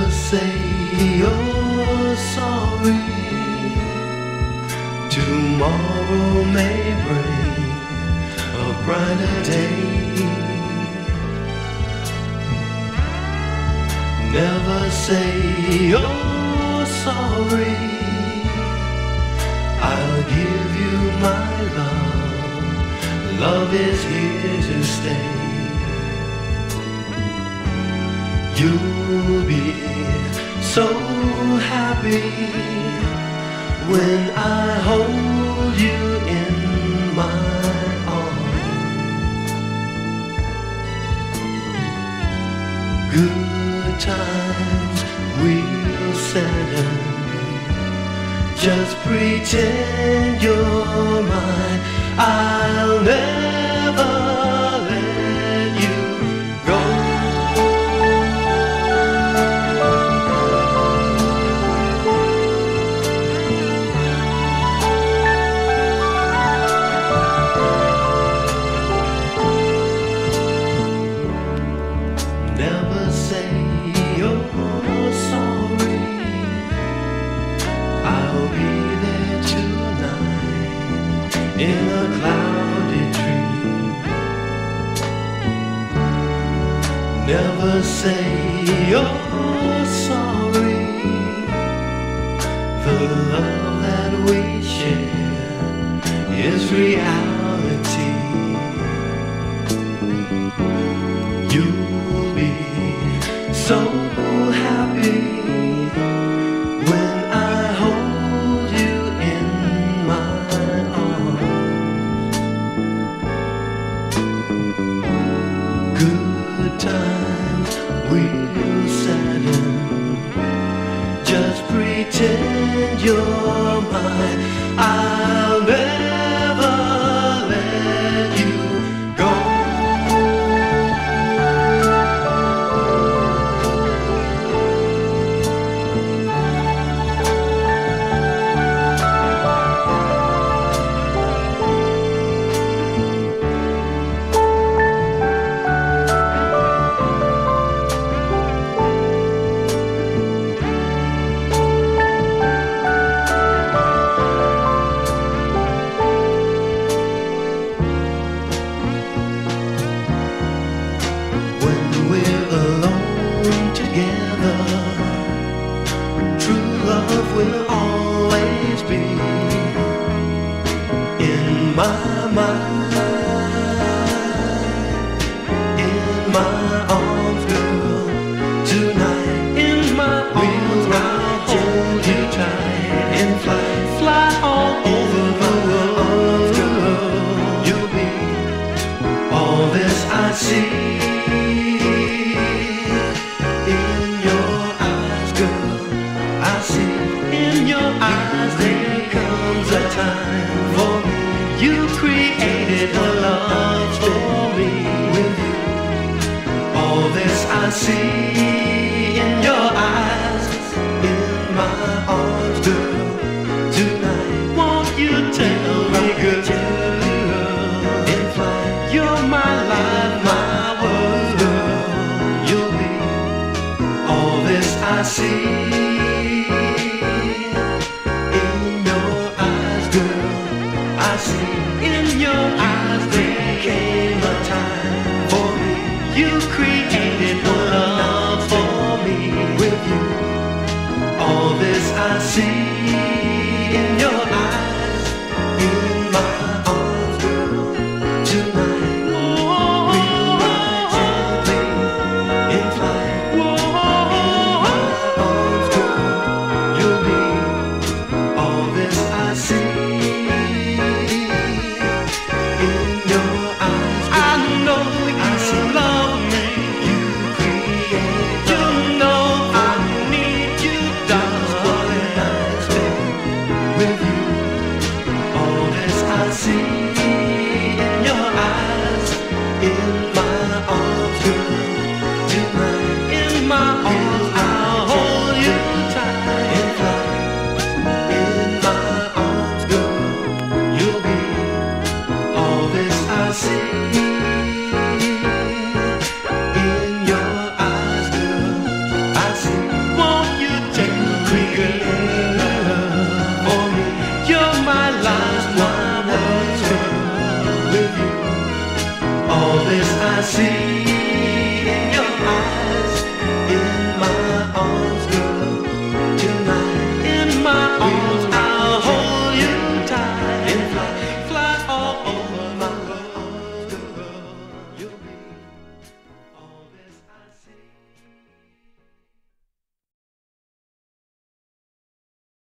Never say you're sorry. Tomorrow may bring a brighter day. Never say you're sorry. I'll give you my love. Love is here to stay. You'll be so happy when I hold you in my arms. Good times we'll settle. Just pretend you're mine. I'll never Never say you're sorry. The love that we share is reality. Pretend your mind. I'll never will always be in my mind, in my arms, girl. Tonight, in my arms, I'll hold you tight and fly, fly all over the world, girl. You'll be all this I see created a love story with you. All this I see with you. All this I see in your eyes. In see in your eyes.